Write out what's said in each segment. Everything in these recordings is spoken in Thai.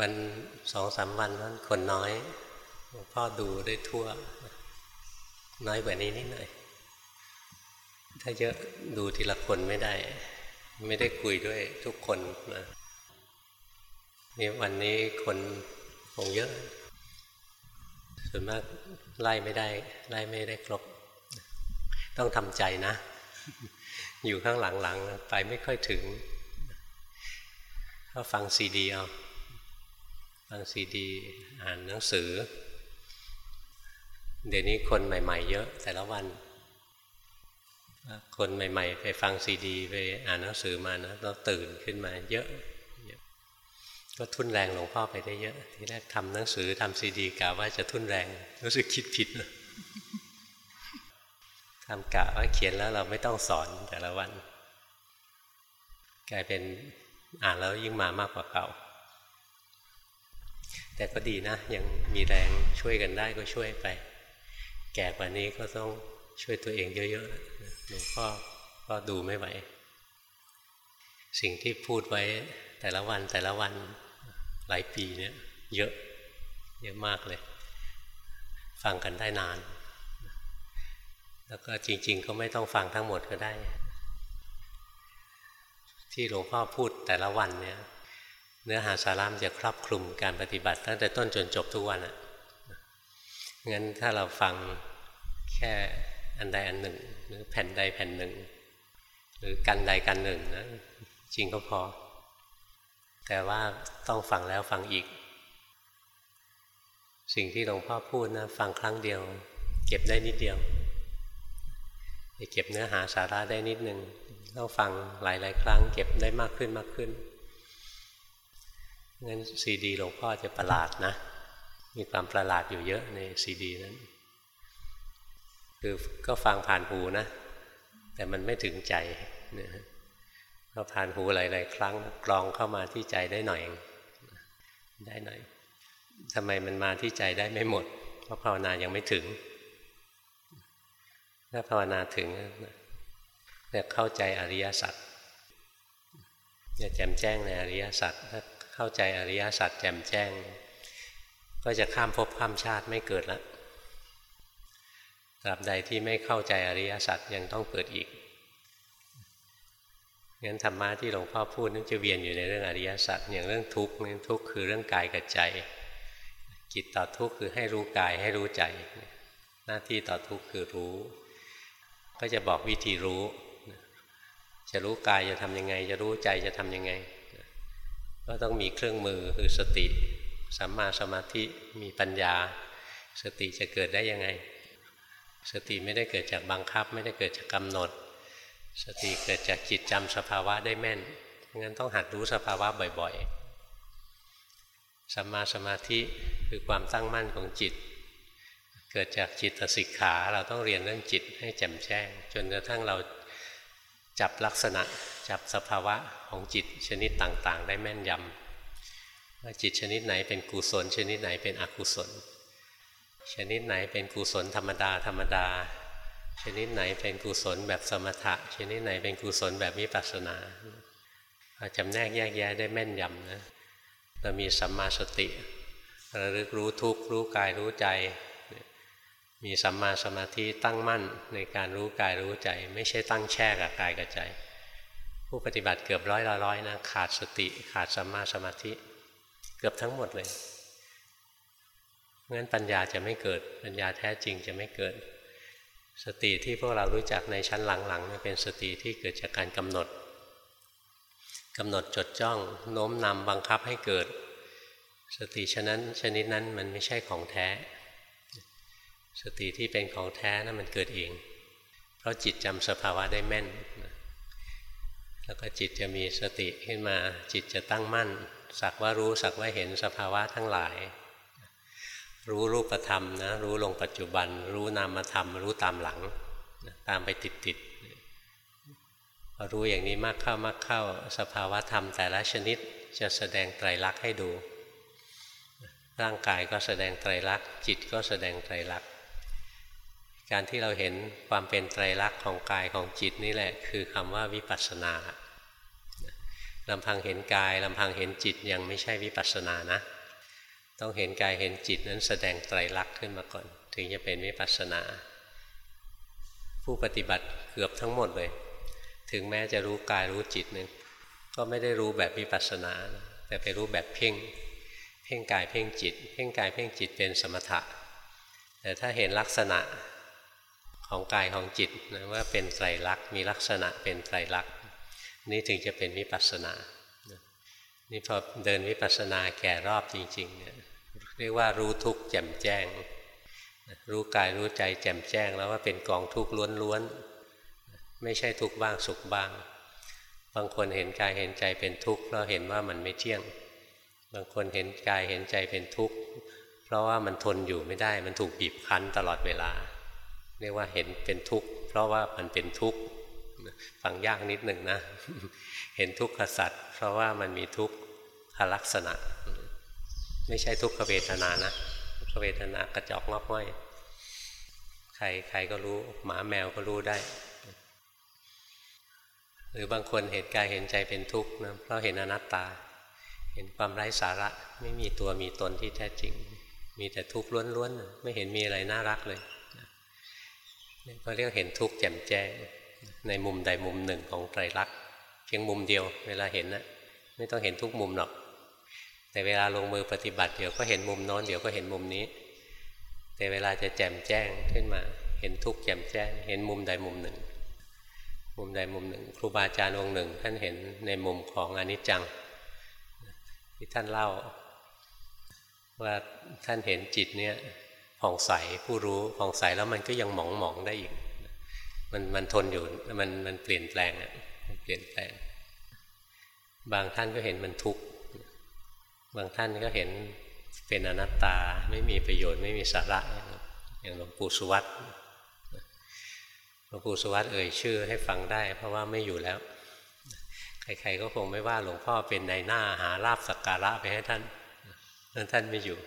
วันสองสามวันนั้นคนน้อยหลวงพ่อดูได้ทั่ว น้อยกว่านี้นิดหน่อย ถ้าเยอะดูทีละคนไม่ได้ ไม่ได้คุยด้วยทุกคนนะนี่วันนี้คนคงเยอะ ส่วนมากไล่ไม่ได้ ไล่ไม่ได้ครบ ต้องทำใจนะ อยู่ข้างหลังๆ ไปไม่ค่อยถึง ก็ฟังซีดีเอา ฟังซีดี อ่านหนังสือ เดี๋ยวนี้คนใหม่ ๆ เยอะแต่ละวัน คนใหม่ ๆ ไปฟังซีดี ไปอ่านหนังสือมานะเราตื่นขึ้นมาเยอะ ก็ทุนแรงหลวงพ่อไปได้เยอะ ทีแรกทำหนังสือทำซีดีกะว่าจะทุนแรง รู้สึกคิดผิดนะทำกะว่าเขียนแล้วเราไม่ต้องสอนแต่ละวัน กลายเป็นอ่านแล้วยิ่งมามากกว่าเก่า แต่ก็ดีนะ ยังมีแรงช่วยกันได้ก็ช่วยไป แก่กว่านี้ก็ต้องช่วยตัวเองเยอะๆหลวงพ่อก็ดูไม่ไหว สิ่งที่พูดไว้แต่ละวันแต่ละวันหลายปีเนี่ย เยอะ เยอะมากเลย ฟังกันได้นาน แล้วก็จริง ๆ ก็ไม่ต้องฟังทั้งหมดก็ได้ ที่หลวงพ่อพูดแต่ละวันเนี่ย เนื้อหาสาระมันจะครอบคลุมการปฏิบัติ ตั้งแต่ต้นจนจบทุกวันอะ่ะงั้นถ้าเราฟังแค่อันใดอันหนึ่ง หรือแผ่นใดแผ่นหนึ่ง หรือกันใดกันหนึ่งนะจริงก็พอ แต่ว่าต้องฟังแล้วฟังอีก สิ่งที่หลวงพ่อพูดนะฟังครั้งเดียว เก็บได้นิดเดียวจะเก็บเนื้อหาสาระได้นิดหนึ่งต้องฟังหลายๆ ครั้ง เก็บได้มากขึ้นมากขึ้น งั้นซีดีหลวงพ่อจะประหลาดนะ มีความประหลาดอยู่เยอะในซีดีนั้น คือก็ฟังผ่านหูนะ แต่มันไม่ถึงใจนะพอผ่านหูหลาย ๆ ครั้งกรองเข้ามาที่ใจได้หน่อยได้หน่อยทำไมมันมาที่ใจได้ไม่หมด เพราะภาวนายังไม่ถึง ถ้าภาวนาถึงเนี่ยเข้าใจอริยสัจจะแจ่มแจ้งในอริยสัจถ้า เข้าใจอริยสัจแจ่มแจ้ง ก็จะข้ามภพข้ามชาติไม่เกิดละตราบใดที่ไม่เข้าใจอริยสัจยังต้องเกิดอีกงั้นธรรมะที่หลวงพ่อพูดนั่นจะเวียนอยู่ในเรื่องอริยสัจอย่างเรื่องทุกข์นี่ทุกข์คือเรื่องกายกับใจจิตต่อทุกข์คือให้รู้กายให้รู้ใจ หน้าที่ต่อทุกข์คือรู้ ก็จะบอกวิธีรู้ จะรู้กายจะทำยังไง จะรู้ใจจะทำยังไง ก็ต้องมีเครื่องมือคือสติสัมมาสมาธิมีปัญญา สติจะเกิดได้ยังไง สติไม่ได้เกิดจากบังคับ ไม่ได้เกิดจากกำหนด สติเกิดจากจิตจำสภาวะได้แม่นงั้นต้องหัดรู้สภาวะบ่อยๆสัมมาสมาธิคือความตั้งมั่นของจิต เกิดจากจิตสิกขาเราต้องเรียนเรื่องจิตให้แจ่มแจ้ง จนกระทั่งเรา จับลักษณะจับสภาวะของจิตชนิดต่างๆ ได้แม่นยำว่าจิตชนิดไหนเป็นกุศล ชนิดไหนเป็นอกุศล ชนิดไหนเป็นกุศลธรรมดาธรรมดา ชนิดไหนเป็นกุศลแบบสมถะ ชนิดไหนเป็นกุศลแบบวิปัสสนาจำแนกแยกแยะได้แม่นยำนะเรามีสัมมาสติระลึกรู้ทุกข์รู้กายรู้ใจ มีสัมมาสมาธิตั้งมั่นในการรู้กายรู้ใจ ไม่ใช่ตั้งแช่กับกายกับใจ ผู้ปฏิบัติเกือบร้อยละร้อยนะขาดสติขาดสัมมาสมาธิ เกือบทั้งหมดเลยงั้นปัญญาจะไม่เกิดปัญญาแท้จริงจะไม่เกิด สติที่พวกเรารู้จักในชั้นหลังๆเป็นสติที่เกิดจากการกำหนดกำหนดจดจ้องโน้มนำบังคับให้เกิด สติฉะนั้นชนิดนั้นมันไม่ใช่ของแท้ สติที่เป็นของแท้นั้นมันเกิดเอง เพราะจิตจำสภาวะได้แม่น แล้วก็จิตจะมีสติขึ้นมา จิตจะตั้งมั่น สักว่ารู้สักว่าเห็นสภาวะทั้งหลาย รู้รูปธรรมนะ รู้ลงปัจจุบัน รู้นามธรรม รู้ตามหลัง ตามไปติดติดพอรู้อย่างนี้มากเข้ามากเข้า สภาวะธรรมแต่ละชนิดจะแสดงไตรลักษณ์ให้ดู ร่างกายก็แสดงไตรลักษณ์ จิตก็แสดงไตรลักษณ์ การที่เราเห็นความเป็นไตรลักษณ์ของกายของจิตนี่แหละ คือคำว่าวิปัสสนาเราลำพังเห็นกายลำพังเห็นจิตยังไม่ใช่วิปัสสนานะ ต้องเห็นกายเห็นจิตนั้นแสดงไตรลักษณ์ขึ้นมาก่อน ถึงจะเป็นวิปัสสนา ผู้ปฏิบัติเกือบทั้งหมดเลย ถึงแม้จะรู้กายรู้จิตนึงก็ไม่ได้รู้แบบวิปัสสนา แต่ไปรู้แบบเพ่ง เพ่งกายเพ่งจิต เพ่งกายเพ่งจิตเป็นสมถะ แต่ถ้าเห็นลักษณะ ของกายของจิตนะว่าเป็นไตรลักษณ์มีลักษณะเป็นไตรลักษณ์นี่ถึงจะเป็นวิปัสสนานี่พอเดินวิปัสสนาแก่รอบจริงๆเนี่ยเรียกว่ารู้ทุกข์แจ่มแจ้ง รู้กายรู้ใจแจ่มแจ้งแล้วว่าเป็นกองทุกข์ล้วนๆไม่ใช่ทุกข์บ้างสุขบ้าง บางคนเห็นกายเห็นใจเป็นทุกข์เพราะเห็นว่ามันไม่เที่ยง บางคนเห็นกายเห็นใจเป็นทุกข์เพราะว่ามันทนอยู่ไม่ได้มันถูกบีบคั้นตลอดเวลา เรียกว่าเห็นเป็นทุกข์ เพราะว่ามันเป็นทุกข์ฟังยากนิดหนึ่งนะ เห็นทุกขสัตว์เพราะว่ามันมีทุกขลักษณะ ไม่ใช่ทุกขเวทนานะทุกขเวทนากระจอกงอกง่อยใครใครก็รู้หมาแมวก็รู้ได้ หรือบางคนเห็นกายเห็นใจเป็นทุกข์นะเพราะเห็นอนัตตา เห็นความไร้สาระ ไม่มีตัวมีตนที่แท้จริง มีแต่ทุกข์ล้วนๆไม่เห็นมีอะไรน่ารักเลย ก็เรียกเห็นทุกข์แจ่มแจ้งในมุมใดมุมหนึ่งของไตรลักษณ์เพียงมุมเดียว เวลาเห็นนะไม่ต้องเห็นทุกมุมหรอก แต่เวลาลงมือปฏิบัติเดี๋ยวก็เห็นมุมโน้นเดี๋ยวก็เห็นมุมนี้ แต่เวลาจะแจ่มแจ้งขึ้นมา เห็นทุกข์แจ่มแจ้ง เห็นมุมใดมุมหนึ่ง มุมใดมุมหนึ่ง ครูบาอาจารย์องค์หนึ่ง ท่านเห็นในมุมของอนิจจังที่ท่านเล่า ว่าท่านเห็นจิตเนี่ย ผ่องใสผู้รู้ผ่องใสแล้วมันก็ยังหมองหมองได้อีก มันมันทนอยู่มันมันเปลี่ยนแปลงอะเปลี่ยนแปลง บางท่านก็เห็นมันทุกข์บางท่านก็เห็นเป็นอนัตตาไม่มีประโยชน์ไม่มีสาระ อย่างหลวงปู่สุวัตหลวงปู่สุวัตเอ่ยชื่อให้ฟังได้ เพราะว่าไม่อยู่แล้ว ใครๆก็คงไม่ว่าหลวงพ่อเป็นในหน้าหาลาบสักการะไปให้ท่านนั้นท่านไม่อยู่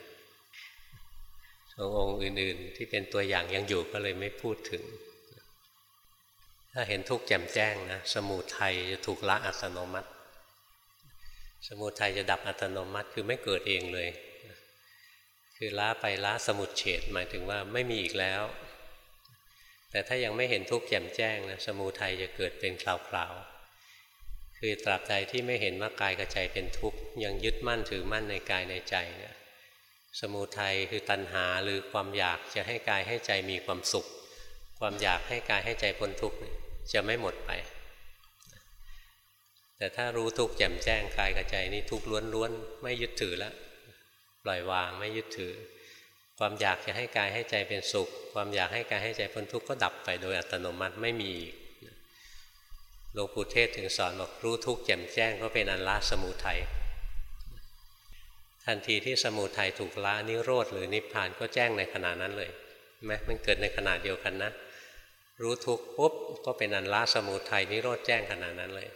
องค์อื่นๆ ที่เป็นตัวอย่างยังอยู่ก็เลยไม่พูดถึง ถ้าเห็นทุกข์แจ่มแจ้งนะสมุทัยจะถูกละอัตโนมัติ สมุทัยจะดับอัตโนมัติคือไม่เกิดเองเลย คือละไปละสมุดเฉดหมายถึงว่าไม่มีอีกแล้ว แต่ถ้ายังไม่เห็นทุกข์แจ่มแจ้งนะสมุทัยจะเกิดเป็นคราวๆคือตราบใดที่ไม่เห็นว่ากายกับใจเป็นทุกข์ยังยึดมั่นถือมั่นในกายในใจเนี่ย สมุทัยคือตัณหาหรือความอยากจะให้กายให้ใจมีความสุข ความอยากให้กายให้ใจพ้นทุกข์จะไม่หมดไป แต่ถ้ารู้ทุกข์แจ่มแจ้งกายกับใจนี่ทุกข์ล้วนๆไม่ยึดถือแล้วปล่อยวางไม่ยึดถือ ความอยากจะให้กายให้ใจเป็นสุข ความอยากให้กายให้ใจพ้นทุกข์ก็ดับไปโดยอัตโนมัติไม่มีอีกหลวงปู่เทศถึงสอนบอกรู้ทุกข์แจ่มแจ้งก็เป็นอันละสมุทัย ทันทีที่สมุทัยถูกละนิโรธหรือนิพพานก็แจ้งในขณะนั้นเลยไหมมันเกิดในขณะเดียวกันนะ รู้ทุกปุ๊บก็เป็นอันละสมุทัยนิโรธแจ้งขนาดนั้นเลย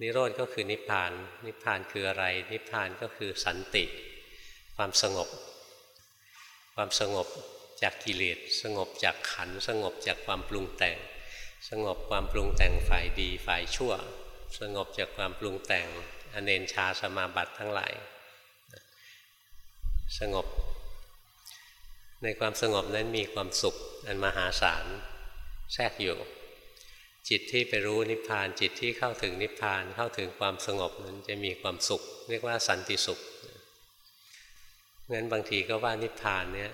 นิโรธก็คือนิพพาน นิพพานคืออะไร นิพพานก็คือสันติ ความสงบ ความสงบจากกิเลสสงบจากขันสงบจากความปรุงแต่ง สงบความปรุงแต่งฝ่ายดีฝ่ายชั่ว สงบจากความปรุงแต่ง อเนนชาสมาบัติทั้งหลาย สงบ ในความสงบนั้นมีความสุขอันมหาศาลแทรกอยู่ จิตที่ไปรู้นิพพานจิตที่เข้าถึงนิพพานเข้าถึงความสงบนั้นจะมีความสุข เรียกว่าสันติสุขงั้นบางทีก็ว่านิพพานเนี่ย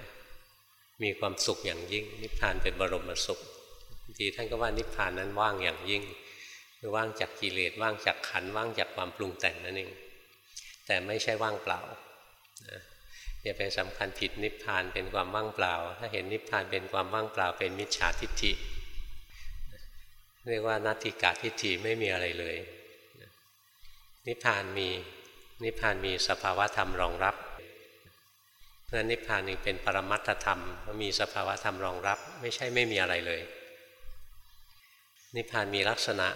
มีความสุขอย่างยิ่ง นิพพานเป็นบรมสุขบางทีท่านก็ว่านิพพานนั้นว่างอย่างยิ่ง คือว่างจากกิเลสว่างจากขันว่างจากความปรุงแต่งนั่นเอง แต่ไม่ใช่ว่างเปล่านะอย่าไปสำคัญผิดนิพพานเป็นความว่างเปล่า ถ้าเห็นนิพพานเป็นความว่างเปล่าเป็นมิจฉาทิฏฐิ เรียกว่านัตติกาทิฏฐิไม่มีอะไรเลย นิพพานมีนิพพานมีสภาวะธรรมรองรับเพราะนิพพานนี่เป็นปรมัตถธรรมมีสภาวะธรรมรองรับ ไม่ใช่ไม่มีอะไรเลย นิพพานมีลักษณะ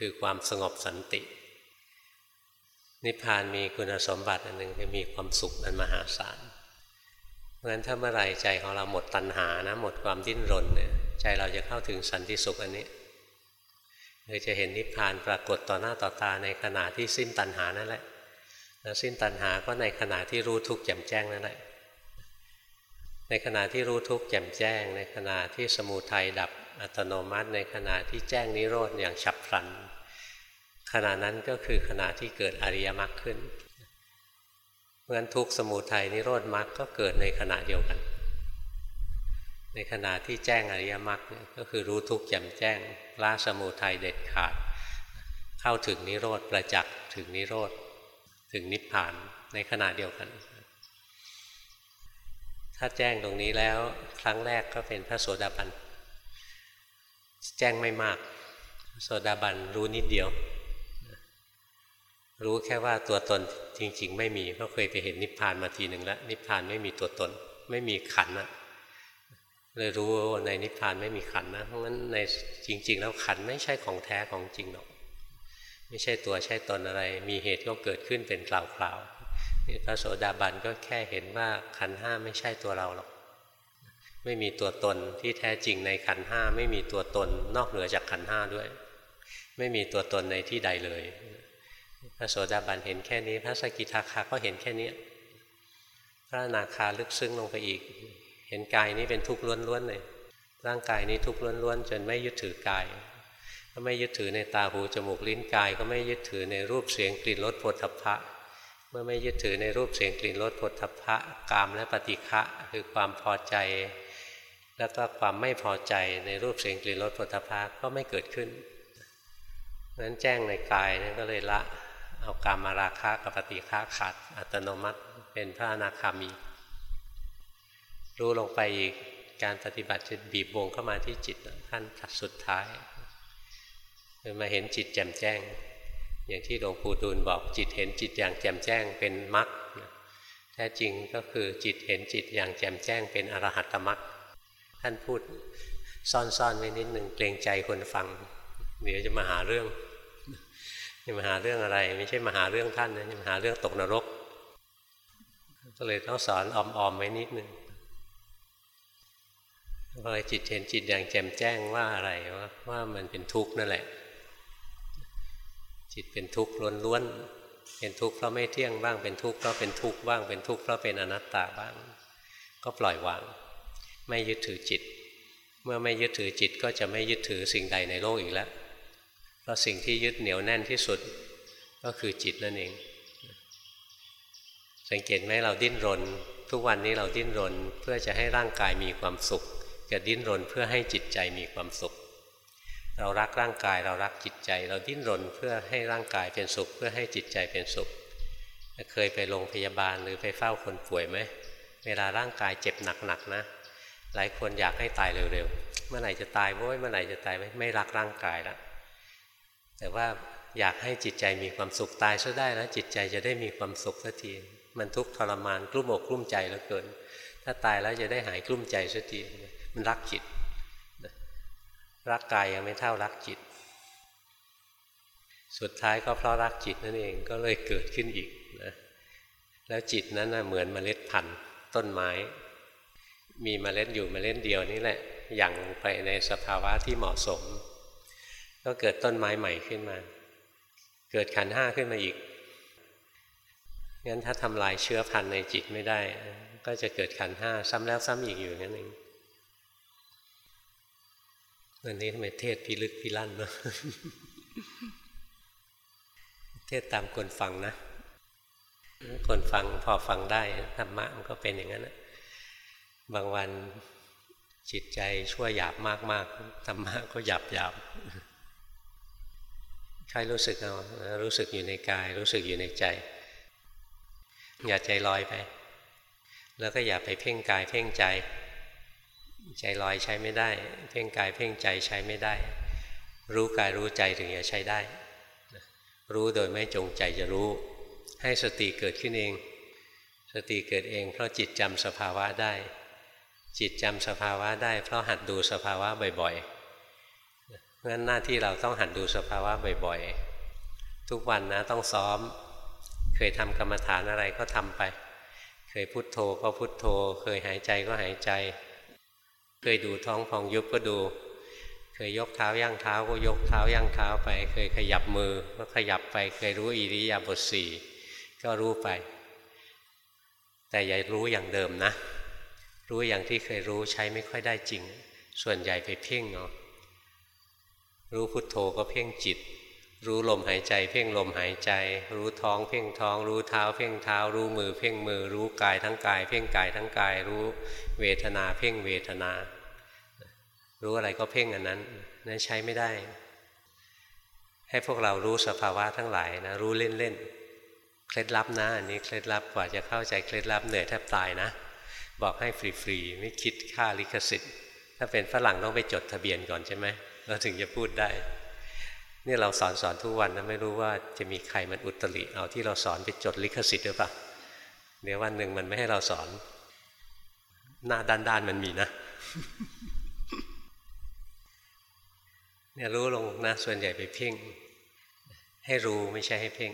คือความสงบสันติ นิพพานมีคุณสมบัติอันหนึ่งคือมีความสุขอันมหาศาลเพราะฉะนั้นถ้าเมื่อไรใจของเราหมดตัณหานะหมดความดิ้นรนเนี่ยใจเราจะเข้าถึงสันติสุขอันนี้คือจะเห็นนิพพานปรากฏต่อหน้าต่อตาในขณะที่สิ้นตัณหานั่นแหละแล้วสิ้นตัณหาก็ในขณะที่รู้ทุกข์แจ่มแจ้งนั่นแหละในขณะที่รู้ทุกข์แจ่มแจ้ง ในขณะที่สมูทัยดับอัตโนมัติ ในขณะที่แจ้งนิโรธอย่างฉับพลัน ขณะนั้นก็คือขณะที่เกิดอริยมรรคขึ้นเพราะฉะนั้นทุกสมูทัยนิโรธมรรคก็เกิดในขณะเดียวกัน ในขณะที่แจ้งอริยมรรคก็คือรู้ทุกข์แจ่มแจ้งละสมูทัยเด็ดขาด เข้าถึงนิโรธประจักษ์ถึงนิโรธถึงนิพพานในขณะเดียวกัน ถ้าแจ้งตรงนี้แล้วครั้งแรกก็เป็นพระโสดาบัน แจ้งไม่มาก โสดาบันรู้นิดเดียว รู้แค่ว่าตัวตนจริง ๆ ไม่มีเพราะเคยไปเห็นนิพพานมาทีหนึ่งแล้ว นิพพานไม่มีตัวตน ไม่มีขันนะเลยรู้ว่าในนิพพานไม่มีขันนะเพราะงั้นในจริง ๆ แล้วขันไม่ใช่ของแท้ของจริงหรอก ไม่ใช่ตัวใช่ตนอะไร มีเหตุก็เกิดขึ้นเป็นกล่าวๆพระโสดาบันก็แค่เห็นว่าขันห้าไม่ใช่ตัวเราหรอกไม่มีตัวตนที่แท้จริงในขันห้าไม่มีตัวตนนอกเหนือจากขันห้าด้วย ไม่มีตัวตนในที่ใดเลย พระโสดาบันเห็นแค่นี้ พระสกิทาคาก็เห็นแค่นี้ พระนาคาลึกซึ้งลงไปอีก เห็นกายนี้เป็นทุกข์ล้วนๆเลยร่างกายนี้ทุกข์ล้วนๆจนไม่ยึดถือกายก็ไม่ยึดถือในตาหูจมูกลิ้นกาย ก็ไม่ยึดถือในรูปเสียงกลิ่นรสผลทพะ เมื่อไม่ยึดถือในรูปเสียงกลิ่นรสผลทพะกามและปฏิฆะคือความพอใจ แล้วก็ความไม่พอใจในรูปเสียงกลิ่นรสผลทพะก็ไม่เกิดขึ้นนั้นแจ้งในกายนั่นก็เลยละ เอากามาราคะกับปฏิฆะขาดอัตโนมัติเป็นพระอนาคามี รู้ลงไปอีกการปฏิบัติจะบีบวงเข้ามาที่จิตขั้นสุดท้ายคือมาเห็นจิตแจ่มแจ้ง อย่างที่หลวงปู่ดูลบอกจิตเห็นจิตอย่างแจ่มแจ้งเป็นมรรคแท้จริงก็คือจิตเห็นจิตอย่างแจ่มแจ้งเป็นอรหัตมรรคท่านพูดซ่อนๆไว้นิดหนึ่งเกรงใจคนฟัง เดี๋ยวจะมาหาเรื่อง จะมาหาเรื่องอะไร ไม่ใช่มาหาเรื่องท่านนะจะมาหาเรื่องตกนรก ก็เลยต้องสอนออมๆไว้นิดหนึ่งพอจิตเห็นจิตอย่างแจ่มแจ้งว่าอะไรว่าว่ามันเป็นทุกข์นั่นแหละ จิตเป็นทุกข์ล้วนๆเป็นทุกข์เพราะไม่เที่ยงบ้างเป็นทุกข์เพราะเป็นทุกข์บ้างเป็นทุกข์เพราะเป็นอนัตตาบ้าง ก็ปล่อยวาง ไม่ยึดถือจิต เมื่อไม่ยึดถือจิตก็จะไม่ยึดถือสิ่งใดในโลกอีกแล้ว ราะสิ่งที่ยึดเหนียวแน่นที่สุดก็คือจิตนั่นเอง สังเกตไหมเราดิ้นรน ทุกวันนี้เราดิ้นรนเพื่อจะให้ร่างกายมีความสุขกับดิ้นรนเพื่อให้จิตใจมีความสุข เรารักร่างกายเรารักจิตใจ เราดิ้นรนเพื่อให้ร่างกายเป็นสุข เพื่อให้จิตใจเป็นสุข เคยไปโรงพยาบาลหรือไปเฝ้าคนป่วยไหมเวลาร่างกายเจ็บหนักๆนะ หลายคนอยากให้ตายเร็วๆเมื่อไหร่จะตายโว้ยเมื่อไหร่จะตายไม่ไม่รักร่างกายแล้ว แต่ว่าอยากให้จิตใจมีความสุขตายซะได้แล้วจิตใจจะได้มีความสุขสักที มันทุกข์ทรมานกลุ้มอกกลุ้มใจเหลือเกิน ถ้าตายแล้วจะได้หายกลุ้มใจสักทีมันรักจิตรักกายยังไม่เท่ารักจิต สุดท้ายก็เพราะรักจิตนั่นเองก็เลยเกิดขึ้นอีกนะแล้วจิตนั้นนะเหมือนเมล็ดพันธุ์ต้นไม้ มีเมล็ดอยู่เมล็ดเดียวนี่แหละอย่างไปในสภาวะที่เหมาะสม ก็เกิดต้นไม้ใหม่ขึ้นมา เกิดขันห้าขึ้นมาอีกงั้นถ้าทำลายเชื้อพันธุ์ในจิตไม่ได้ ก็จะเกิดขันห้าซ้ำแล้วซ้ำอีกอยู่นั่นเองวันนี้ทำไมเทศพิลึกพิลั่นเนาะเทศตามคนฟังนะ คนฟังพอฟังได้ธรรมะมันก็เป็นอย่างนั้นนะบางวันจิตใจชั่วหยาบมากๆธรรมะก็หยาบหยาบ ใครรู้สึกเอารู้สึกอยู่ในกาย รู้สึกอยู่ในใจ อย่าใจลอยไป แล้วก็อย่าไปเพ่งกายเพ่งใจ ใจลอยใช้ไม่ได้ เพ่งกายเพ่งใจใช้ไม่ได้ รู้กายรู้ใจถึงจะใช้ได้ รู้โดยไม่จงใจจะรู้ ให้สติเกิดขึ้นเอง สติเกิดเองเพราะจิตจำสภาวะได้ จิตจำสภาวะได้ เพราะหัดดูสภาวะบ่อยๆ เพราะฉะนั้นหน้าที่เราต้องหัดดูสภาวะบ่อยๆ ทุกวันนะต้องซ้อม เคยทำกรรมฐานอะไรก็ทำไป เคยพุโทโธก็พุโทโธ เคยหายใจก็หายใจ เคยดูท้องพองยุบก็ดู เคยยกเท้าย่างเท้าก็ยกเท้าย่างเท้าไป เคยขยับมือก็ขยับไป เคยรู้อิริยาบถสี่ก็รู้ไป แต่อย่ารู้อย่างเดิมนะ รู้อย่างที่เคยรู้ใช้ไม่ค่อยได้จริง ส่วนใหญ่ไปเพ่งเนาะ รู้พุทโธก็เพ่งจิต รู้ลมหายใจ เพ่งลมหายใจ รู้ท้อง เพ่งท้อง รู้เท้า เพ่งเท้า รู้มือ เพ่งมือ รู้กายทั้งกาย เพ่งกายทั้งกาย รู้เวทนา เพ่งเวทนา รู้อะไรก็เพ่งอันนั้นนั่นใช้ไม่ได้ ให้พวกเรารู้สภาวะทั้งหลายนะรู้เล่นๆเคล็ดลับนะอันนี้เคล็ดลับกว่าจะเข้าใจเคล็ดลับเหนื่อยแทบตายนะ บอกให้ฟรีๆไม่คิดค่าลิขสิทธิ์ถ้าเป็นฝรั่งต้องไปจดทะเบียนก่อนใช่ไหม เราถึงจะพูดได้นี่เราสอนสอนทุกวันนะไม่รู้ว่าจะมีใครมันอุตริเอาที่เราสอนไปจดลิขสิทธิ์หรือเปล่าเดี๋ยววันหนึ่งมันไม่ให้เราสอน หน้าด้านๆมันมีนะเนี่ยรู้ลงนะส่วนใหญ่ไปเพ่ง ให้รู้ไม่ใช่ให้เพ่ง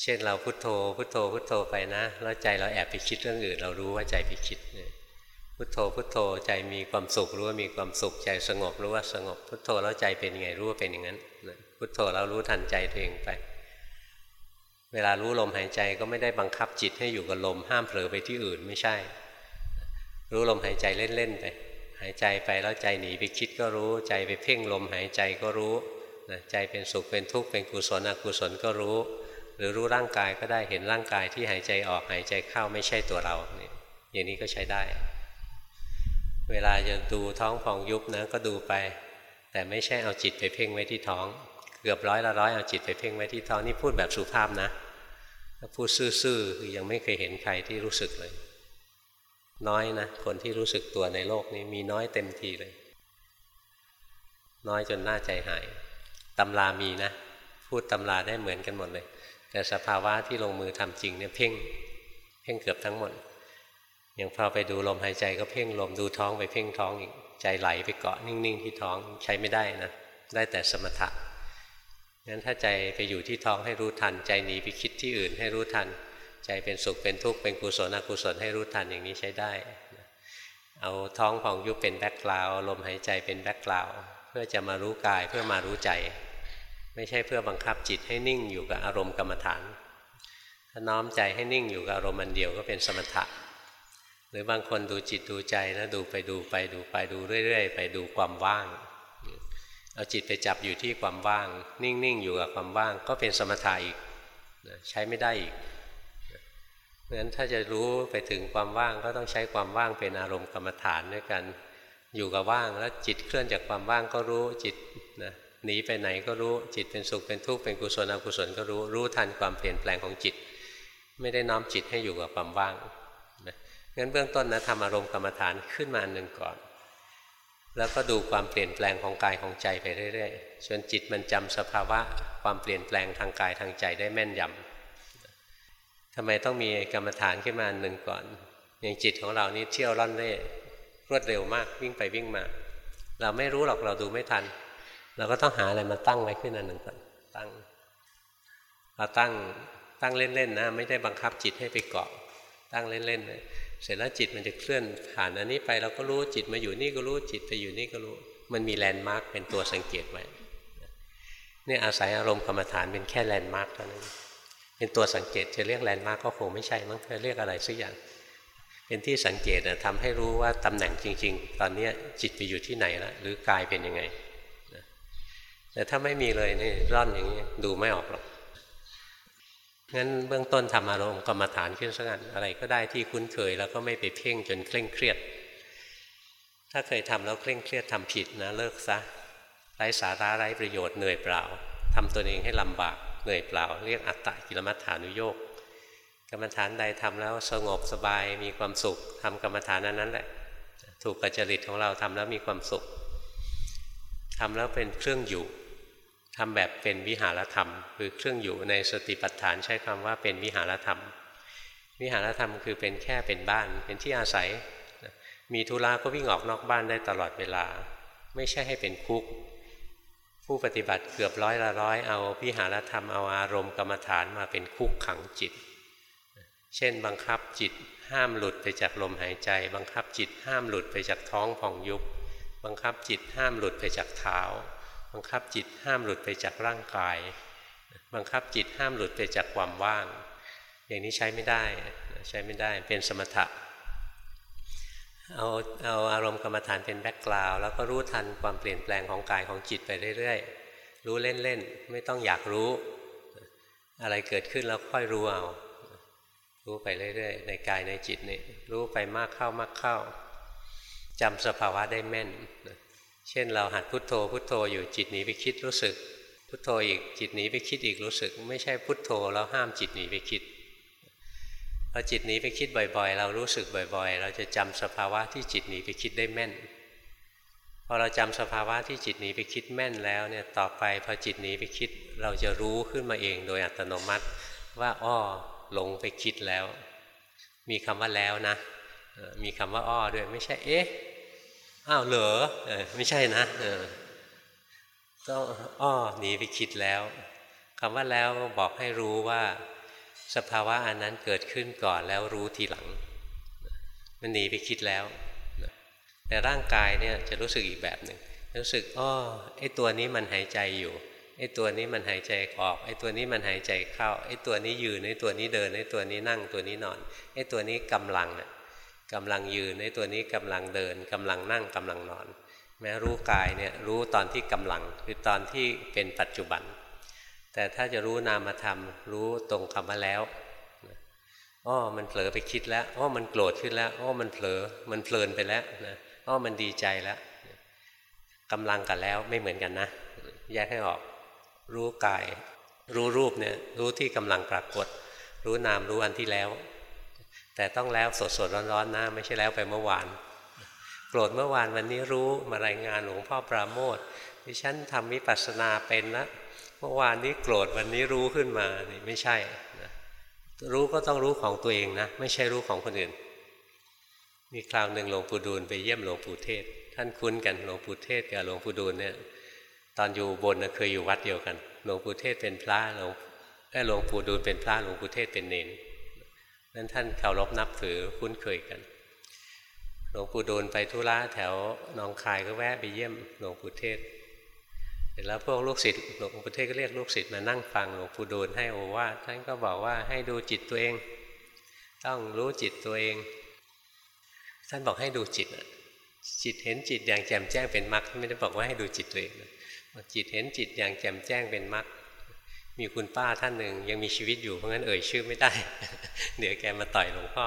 เช่นเราพุโทโธพุโทโธพุโทโธไปนะ แล้วใจเราแอบไปคิดเรื่องอื่น เรารู้ว่าใจไปคิดเนี่ย พุทโธพุทโธใจมีความสุขรู้ว่ามีความสุขใจสงบรู้ว่าสงบ พุทโธแล้วใจเป็นยังไงรู้ว่าเป็นอย่างนั้นพุทโธแล้วรู้ทันใจตัวเองไป เวลารู้ลมหายใจก็ไม่ได้บังคับจิตให้อยู่กับลมห้ามเผลอไปที่อื่นไม่ใช่ รู้ลมหายใจเล่นๆไปหายใจไปแล้วใจหนีไปคิดก็รู้ ใจไปเพ่งลมหายใจก็รู้ใจเป็นสุขเป็นทุกข์เป็นกุศลอกุศลก็รู้ หรือรู้ร่างกายก็ได้เห็นร่างกายที่หายใจออกหายใจเข้าไม่ใช่ตัวเราเนี่ยอย่างนี้ก็ใช้ได้ เวลาจะดูท้องฟองยุบนะก็ดูไป แต่ไม่ใช่เอาจิตไปเพ่งไว้ที่ท้อง เกือบร้อยละร้อยเอาจิตไปเพ่งไว้ที่ท้องนี่พูดแบบสุภาพนะพูดซื่อๆคือยังไม่เคยเห็นใครที่รู้สึกเลย น้อยนะคนที่รู้สึกตัวในโลกนี้มีน้อยเต็มทีเลย น้อยจนน่าใจหายตำรามีนะ พูดตำราได้เหมือนกันหมดเลย แต่สภาวะที่ลงมือทำจริงเนี่ยเพ่ง เพ่งเกือบทั้งหมด ย่างพอไปดูลมหายใจก็เพ่งลมดูท้องไปเพ่งท้องอีกใจไหลไปเกาะนิ่งๆที่ท้องใช้ไม่ได้นะได้แต่สมถะงั้นถ้าใจไปอยู่ที่ท้องให้รู้ทัน ใจหนีไปคิดที่อื่นให้รู้ทัน ใจเป็นสุขเป็นทุกข์เป็นกุศลอกุศลให้รู้ทันอย่างนี้ใช้ได้ เอาท้องพองยุบเป็น background ลมหายใจเป็น background เพื่อจะมารู้กายเพื่อมารู้ใจ ไม่ใช่เพื่อบังคับจิตให้นิ่งอยู่กับอารมณ์กรรมฐาน ถ้าน้อมใจให้นิ่งอยู่กับอารมณ์อันเดียวก็เป็นสมถะ หรือบางคนดูจิตดูใจนะดูไปดูไปดูไปดูเรื่อย ๆ ไปดูความว่าง เอาจิตไปจับอยู่ที่ความว่าง นิ่งๆอยู่กับความว่าง ก็เป็นสมถะอีกใช้ไม่ได้อีกเพราะฉะนั้นถ้าจะรู้ไปถึงความว่างก็ต้องใช้ความว่างเป็นอารมณ์กรรมฐานด้วยกัน อยู่กับว่างแล้วจิตเคลื่อนจากความว่างก็รู้จิตนะหนีไปไหนก็รู้จิตเป็นสุขเป็นทุกข์เป็นกุศลอกุศลก็รู้รู้ทันความเปลี่ยนแปลงของจิต ไม่ได้น้อมจิตให้อยู่กับความว่าง งั้นเบื้องต้นนะทำอารมณ์กรรมฐานขึ้นมาหนึ่งก่อน แล้วก็ดูความเปลี่ยนแปลงของกายของใจไปเรื่อยๆจนจิตมันจำสภาวะความเปลี่ยนแปลงทางกายทางใจได้แม่นยำทำไมต้องมีกรรมฐานขึ้นมาหนึ่งก่อน อย่างจิตของเรานี่เที่ยวร่อนเร่รวดเร็วมากวิ่งไปวิ่งมา เราไม่รู้หรอกเราดูไม่ทัน เราก็ต้องหาอะไรมาตั้งไว้ขึ้นอันหนึ่งก่อนตั้งเราตั้งตั้งเล่นๆนะ ไม่ได้บังคับจิตให้ไปเกาะ ตั้งเล่นๆ เสร็จแล้วจิตมันจะเคลื่อนผ่านอันนี้ไปเราก็รู้จิตมาอยู่นี่ก็รู้จิตไปอยู่นี่ก็รู้ มันมี landmark เป็นตัวสังเกตไว้นี่อาศัยอารมณ์กรรมฐานเป็นแค่ landmark เท่านั้นเป็นตัวสังเกตจะเรียก landmark ก็คงไม่ใช่มั้งจะเรียกอะไรสักอย่าง เป็นที่สังเกตนะทำให้รู้ว่าตำแหน่งจริง ๆ ตอนนี้จิตไปอยู่ที่ไหนแล้วหรือกายเป็นยังไงแต่ถ้าไม่มีเลยนี่ร่อนอย่างนี้ดูไม่ออกหรอก งั้นเบื้องต้นทำอารมณ์กรรมฐานขึ้นสักอันอะไรก็ได้ที่คุ้นเคย แล้วก็ไม่ไปเพ่งจนเคร่งเครียด ถ้าเคยทำแล้วเคร่งเครียดทำผิดนะเลิกซะไร้สาระไร้ประโยชน์เหนื่อยเปล่าทำตัวเองให้ลำบากเหนื่อยเปล่า เรียกอัตตะกิลมัฏฐานุโยกกรรมฐานใดทำแล้วสงบสบายมีความสุขทำกรรมฐานนั้นนั้นแหละถูกกัจจริตของเราทำแล้วมีความสุขทำแล้วเป็นเครื่องอยู่ ทำแบบเป็นวิหารธรรม คือเครื่องอยู่ในสติปัฏฐานใช้คำว่าเป็นวิหารธรรม วิหารธรรมคือเป็นแค่เป็นบ้านเป็นที่อาศัย มีธุระก็วิ่งออกนอกบ้านได้ตลอดเวลา ไม่ใช่ให้เป็นคุก ผู้ปฏิบัติเกือบร้อยละร้อยเอาวิหารธรรมเอาอารมณ์กรรมฐานมาเป็นคุกขังจิต เช่นบังคับจิตห้ามหลุดไปจากลมหายใจ บังคับจิตห้ามหลุดไปจากท้องผ่องยุบบังคับจิตห้ามหลุดไปจากเท้า บังคับจิตห้ามหลุดไปจากร่างกาย บังคับจิตห้ามหลุดไปจากความว่าง อย่างนี้ใช้ไม่ได้ใช้ไม่ได้เป็นสมถะเอาเอาอารมณ์กรรมฐานเป็นแบ็กกราวแล้วก็รู้ทันความเปลี่ยนแปลงของกายของจิตไปเรื่อยๆ รู้เล่นๆ ไม่ต้องอยากรู้ อะไรเกิดขึ้นแล้วค่อยรู้เอา รู้ไปเรื่อยๆ ในกายในจิตนี่รู้ไปมากเข้ามากเข้าจำสภาวะได้แม่น เช่นเราหัดพุทโธพุทโธอยู่จิตหนีไปคิดรู้สึก พุทโธอีกจิตหนีไปคิดอีกรู้สึก ไม่ใช่พุทโธแล้วห้ามจิตหนีไปคิดพอจิตหนีไปคิดบ่อย ๆ เรารู้สึกบ่อย ๆ เราจะจำสภาวะที่จิตหนีไปคิดได้แม่นพอเราจำสภาวะที่จิตหนีไปคิดแม่นแล้วเนี่ยต่อไปพอจิตหนีไปคิด เราจะรู้ขึ้นมาเองโดยอัตโนมัติว่าอ้อหลงไปคิดแล้ว มีคำว่าแล้วนะ มีคำว่าอ้อด้วยไม่ใช่เอ๊ะ อ้าวเหรอไม่ใช่นะต้องอ้อหนีไปคิดแล้วคำว่าแล้วบอกให้รู้ว่าสภาวะอันนั้นเกิดขึ้นก่อนแล้วรู้ทีหลัง มันหนีไปคิดแล้วแต่ร่างกายเนี่ยจะรู้สึกอีกแบบหนึ่งรู้สึกอ้อไอ้ตัวนี้มันหายใจอยู่ไอ้ตัวนี้มันหายใจออกไอ้ตัวนี้มันหายใจเข้าไอ้ตัวนี้ยืนไอ้ตัวนี้เดินไอ้ตัวนี้นั่งตัวนี้นอนไอ้ตัวนี้กำลังน่ะ กำลังยืนไอ้ตัวนี้กำลังเดินกำลังนั่งกำลังนอน แม้รู้กายเนี่ยรู้ตอนที่กำลังคือตอนที่เป็นปัจจุบัน แต่ถ้าจะรู้นามธรรม รู้ตรงคำว่าแล้วอ้อมันเผลอไปคิดแล้วอ้อมันโกรธขึ้นแล้วอ้อมันเผลอมันเพลินไปแล้วนะอ้อมันดีใจแล้วกำลังกันแล้วไม่เหมือนกันนะ แยกให้ออกรู้กาย รู้รูปเนี่ยรู้ที่กำลังปรากฏ รู้นามรู้อันที่แล้ว แต่ต้องแล้วสดสดร้อนๆนะไม่ใช่แล้วไปเมื่อวาน โกรธเมื่อวานวันนี้รู้มารายงานหลวงพ่อปราโมทดิฉันทำวิปัสสนาเป็นล้วเมื่อวานนี้โกรธวันนี้รู้ขึ้นมานี่ไม่ใช่นะรู้ก็ต้องรู้ของตัวเองนะ ไม่ใช่รู้ของคนอื่น มีคราวหนึ่งหลวงปู่ดูลไปเยี่ยมหลวงปู่เทศ ท่านคุ้นกันหลวงปู่เทศกับหลวงปู่ดูลเนี่ยตอนอยู่บนเคยอยู่วัดเดียวกัน หลวงปู่เทศเป็นพระหลวงหลวงปู่ดูลเป็นพระหลวงปู่เทศเป็นเนร นั้นท่านเคารพนับถือคุ้นเคยกัน หลวงปู่ดูลไปธุระแถวหนองคายก็แวะไปเยี่ยมหลวงปู่เทศเสร็จแล้วพวกลูกศิษย์หลวงปู่เทศก็เรียกลูกศิษย์มานั่งฟังหลวงปู่ดูลให้โอวาทท่านก็บอกว่าให้ดูจิตตัวเอง ต้องรู้จิตตัวเอง ท่านบอกให้ดูจิตจิตเห็นจิตอย่างแจ่มแจ้งเป็นมรรคไม่ได้บอกว่าให้ดูจิตตัวเองจิตเห็นจิตอย่างแจ่มแจ้งเป็นมรรค มีคุณป้าท่านหนึ่งยังมีชีวิตอยู่เพราะงั้นเอ่ยชื่อไม่ได้ เดี๋ยวแกมาต่อยหลวงพ่อ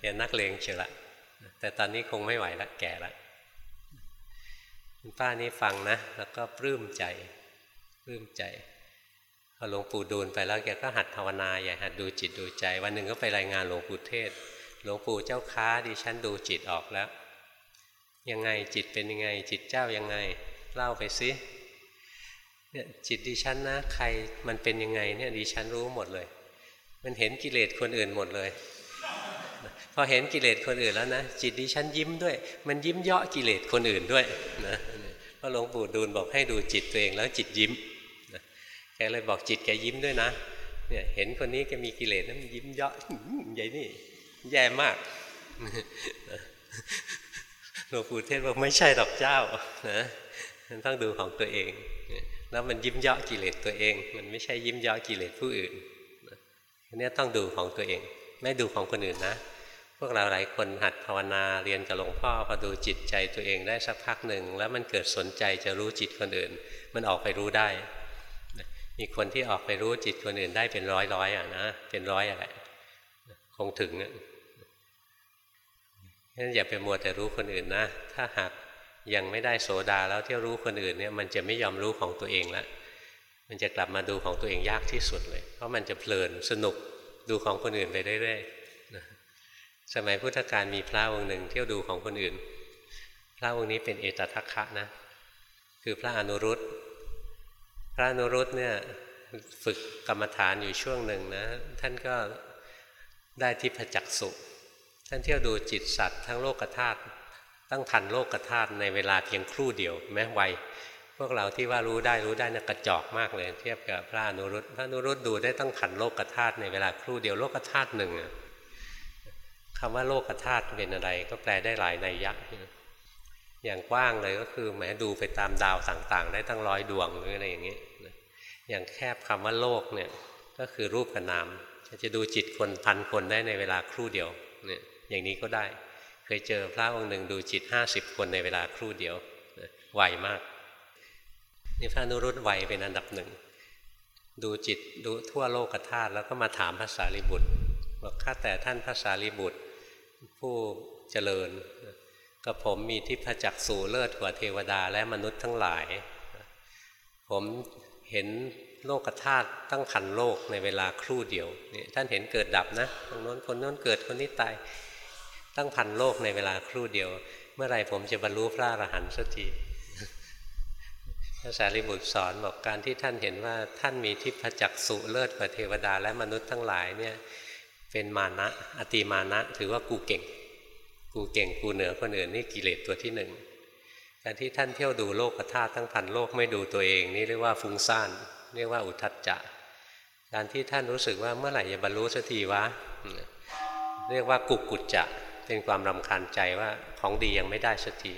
แกนักเลงเฉละ แต่ตอนนี้คงไม่ไหวละแก่ละคุณป้านี่ฟังนะ แล้วก็ปลื้มใจปลื้มใจพอหลวงปู่ดูลไปแล้วแกก็หัดภาวนาอย่าหัดดูจิตดูใจ วันหนึ่งก็ไปรายงานหลวงปู่เทศ หลวงปู่เจ้าค้าดิฉันดูจิตออกแล้ว ยังไงจิตเป็นยังไงจิตเจ้ายังไงเล่าไปสิ เนี่ยจิตดิฉันนะใครมันเป็นยังไงเนี่ยดิฉันรู้หมดเลย มันเห็นกิเลสคนอื่นหมดเลยพอเห็นกิเลสคนอื่นแล้วนะจิตดิฉันยิ้มด้วย มันยิ้มเยาะกิเลสคนอื่นด้วยนะพระหลวงปู่ดูลบอกให้ดูจิตตัวเองแล้วจิตยิ้มแกเลยบอกจิตแกยิ้มด้วยนะเนี่ยเห็นคนนี้แกมีกิเลสนั้นยิ้มเยาะใหญ่นี่แย่มากหลวงปู่เทศบอกไม่ใช่ดอกเจ้านะมันต้องดูของตัวเอง แล้วมันยิ้มเยาะกิเลสตัวเอง มันไม่ใช่ยิ้มเยาะกิเลสผู้อื่นอันนี้ต้องดูของตัวเอง ไม่ดูของคนอื่นนะ พวกเราหลายคนหัดภาวนาเรียนกับหลวงพ่อพอดูจิตใจตัวเองได้สักพักหนึ่ง แล้วมันเกิดสนใจจะรู้จิตคนอื่น มันออกไปรู้ได้ มีคนที่ออกไปรู้จิตคนอื่นได้เป็นร้อยร้อยอะนะเป็นร้อยอะไรคงถึงงั้นอย่าไปมัวแต่รู้คนอื่นนะ ถ้าหาก ยังไม่ได้โสดาแล้วที่รู้คนอื่นเนี่ยมันจะไม่ยอมรู้ของตัวเองล้วมันจะกลับมาดูของตัวเองยากที่สุดเลย เพราะมันจะเพลินสนุกดูของคนอื่นไปเรื่อยๆสมัยพุทธกาลมีพระองค์หนึ่งเที่ยวดูของคนอื่น พระองค์นี้เป็นเอตทัคคะนะ คือพระอนุรุตพระอนุรุตเนี่ยฝึกกรรมฐานอยู่ช่วงหนึ่งนะ ท่านก็ได้ทิพจักสุท่านเที่ยวดูจิตสัตว์ทั้งโลกธาตุ ตั้งทันโลกธาตุในเวลาเพียงครู่เดียวแม้ไวพวกเราที่ว่ารู้ได้รู้ได้นะกระจอกมากเลย เทียบกับพระอนุรุตพระอนุรุตดูได้ตั้งทันโลกธาตุในเวลาครู่เดียวโลกธาตุหนึ่งคำว่าโลกธาตุเป็นอะไร ก็แปลได้หลายในยักษ์อย่างกว้างเลยก็คือแหมดูไปตามดาวต่างๆ ได้ตั้งร้อยดวงหรืออะไรอย่างนี้อย่างแคบคำว่าโลกเนี่ยก็คือรูปกับนามจะดูจิตคนพันคนได้ในเวลาครู่เดียวเนี่ยอย่างนี้ก็ได้ เคยเจอพระองค์หนึ่งดูจิตห้าสิบคนในเวลาครู่เดียวไวมากนี่พระนุรุตไวเป็นอันดับหนึ่ง ดูจิตดูทั่วโลกธาตุแล้วก็มาถามภาษาลิบุตรบอกข้าแต่ท่านภาษาลิบุตร ผู้เจริญกับผมมีทิพจักสูเลิศกว่าเทวดาและมนุษย์ทั้งหลาย ผมเห็นโลกธาตุตั้งพันโลกในเวลาครู่เดียวนี่ท่านเห็นเกิดดับนะตรงโน้นคนโน้นเกิดคนนี้ตาย ตั้งพันโลกในเวลาครู่เดียว เมื่อไรผมจะบรรลุพระอรหันต์สักทีพระสารีบุตรสอนบอกการที่ท่านเห็นว่าท่านมีทิพจักสุเลิศกว่าเทวดาและมนุษย์ทั้งหลายเนี่ยเป็นมานะอติมานะ ถือว่ากูเก่ง กูเก่งกูเหนือคนอื่นนี่กิเลสตัวที่หนึ่งการที่ท่านเที่ยวดูโลกธาตุทั้งพันโลกไม่ดูตัวเอง นี่เรียกว่าฟุ้งซ่านเรียกว่าอุทัจจะการที่ท่านรู้สึกว่าเมื่อไหร่จะบรรลุสักทีวะเรียกว่ากุกกุจจะ เป็นความรำคาญใจว่าของดียังไม่ได้สักที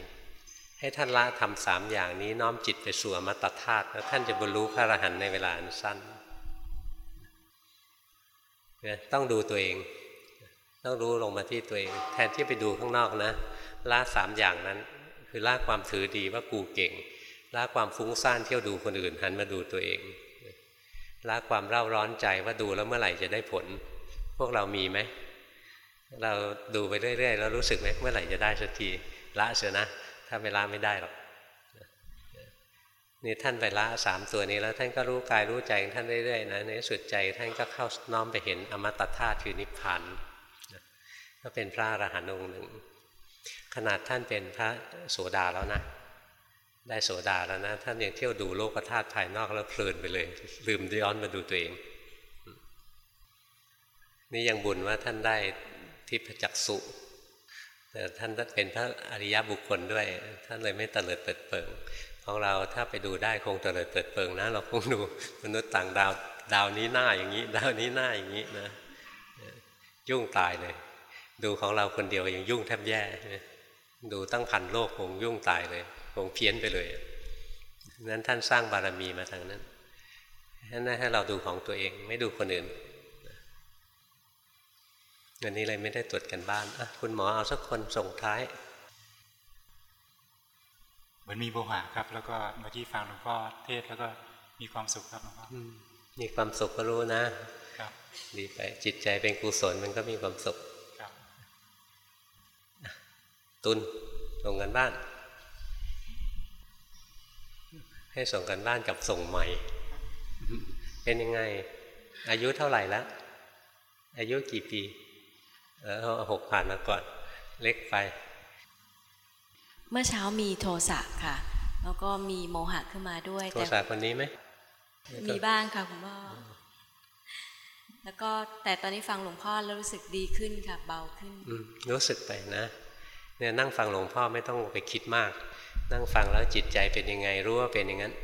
ให้ท่านละทำสามอย่างนี้น้อมจิตไปสู่อมตะธาตุแล้วท่านจะบรรลุพระอรหันต์ในเวลาอันสั้นต้องดูตัวเอง ต้องรู้ลงมาที่ตัวเอง แทนที่ไปดูข้างนอกนะละสามอย่างนั้น คือละความถือดีว่ากูเก่งละความฟุ้งซ่านเที่ยวดูคนอื่นหันมาดูตัวเองละความเร่าร้อนใจว่าดูแล้วเมื่อไหร่จะได้ผล พวกเรามีไหม เราดูไปเรื่อยๆแล้วรู้สึกไหมเมื่อไหร่จะได้สักทีละเสียนะ ถ้าเวลาไม่ได้หรอกนี่ท่านไปละสามตัวนี้แล้วท่านก็รู้กายรู้ใจท่านเรื่อยๆนะในสุดใจท่านก็เข้าน้อมไปเห็นอมตะธาตุคือนิพพานก็เป็นพระอรหันต์องค์หนึ่ง ขนาดท่านเป็นพระโสดาแล้วนะ ได้โสดาแล้วนะ ท่านยังเที่ยวดูโลกธาตุภายนอกแล้วเพลินไปเลย ลืมย้อนมาดูตัวเอง นี่ยังบุญว่าท่านได้ ทิพจักสุแต่ท่านเป็นพระอริยบุคคลด้วย ท่านเลยไม่เตลิดเปิดเปิงของเราถ้าไปดูได้คงเตลิดเปิดเปิงนะเราคงดูมนุษย์ต่างดาวดาวนี้หน้าอย่างนี้ ดาวนี้หน้าอย่างนี้นะยุ่งตายเลย ดูของเราคนเดียวยังยุ่งแทบแย่ดูตั้งพันโลกคงยุ่งตายเลยคงเพี้ยนไปเลยนั้นท่านสร้างบารมีมาทางนั้นนั้นให้เราดูของตัวเองไม่ดูคนอื่น วันนี้เลยไม่ได้ตรวจกันบ้านอะคุณหมอเอาสักคนส่งท้ายเหมือนมีโบหะครับ แล้วก็เมื่อกี้ฟังหลวงพ่อเทศแล้วก็มีความสุขครับหลวงพ่อมีความสุขก็รู้นะครับ ดีไปจิตใจเป็นกุศลมันก็มีความสุขครับ ตุนส่งกันบ้าน ให้ส่งกันบ้านกับส่งใหม่ เป็นยังไง อายุเท่าไหร่แล้วอายุกี่ปี เออหกผ่านมาก่อน เล็กไป เมื่อเช้ามีโทสะค่ะ แล้วก็มีโมหะขึ้นมาด้วยโทสะคนนี้ไหมมีบ้างค่ะคุณพ่อแล้วก็แต่ตอนนี้ฟังหลวงพ่อแล้วรู้สึกดีขึ้นค่ะเบาขึ้นรู้สึกไปนะเนี่ยนั่งฟังหลวงพ่อไม่ต้องไปคิดมาก นั่งฟังแล้วจิตใจเป็นยังไงรู้ว่าเป็นอย่างนั้น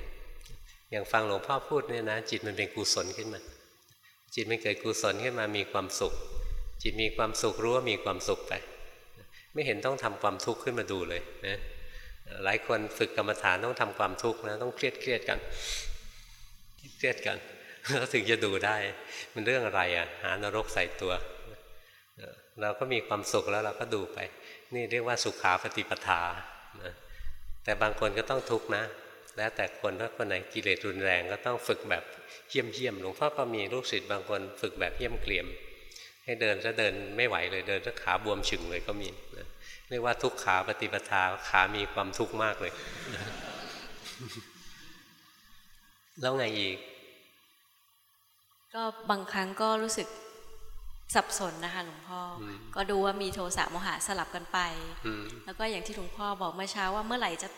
อย่างฟังหลวงพ่อพูดเนี่ยนะ จิตมันเป็นกุศลขึ้นมา จิตมันเกิดกุศลขึ้นมามีความสุข จิตมีความสุขรู้ว่ามีความสุขไป ไม่เห็นต้องทำความทุกข์ขึ้นมาดูเลยนะหลายคนฝึกกรรมฐานต้องทำความทุกข์นะต้องเครียดเครียดกันเครียดกันแล้วถึงจะดูได้ มันเรื่องอะไรอะ หานรกใส่ตัวเราก็มีความสุขแล้วเราก็ดูไป นี่เรียกว่าสุขาปฏิปทาแต่บางคนก็ต้องทุกข์นะ แล้วแต่คนถ้าคนไหนกิเลสรุนแรงก็ต้องฝึกแบบเยี่ยมเยี่ยมหลวงพ่อก็มีลูกศิษย์บางคนฝึกแบบเยี่ยมเกลียม ให้เดินจะเดินไม่ไหวเลยเดินจะขาบวมฉึงเลยก็มีนะเรียกว่าทุกขาปฏิปทาขามีความทุกข์มากเลย แล้วไงอีก ก็บางครั้งก็รู้สึกสับสนนะคะหลวงพ่อ ก็ดูว่ามีโทสะโมหะสลับกันไป แล้วก็อย่างที่หลวงพ่อบอกเมื่อเช้าว่าเมื่อไหร่จะ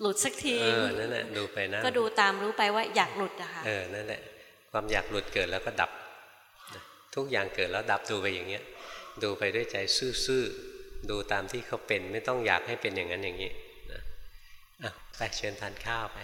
หลุดสักทีเออนั่นแหละดูไปนะ ก็ดูตามรู้ไปว่าอยากหลุดอะค่ะเออนั่นแหละความอยากหลุดเกิดแล้วก็ดับ ทุกอย่างเกิดแล้วดับดูไปอย่างเงี้ย ดูไปด้วยใจซื่อๆดูตามที่เขาเป็นไม่ต้องอยากให้เป็นอย่างนั้นอย่างนี้นะอะไปเชิญทานข้าวไป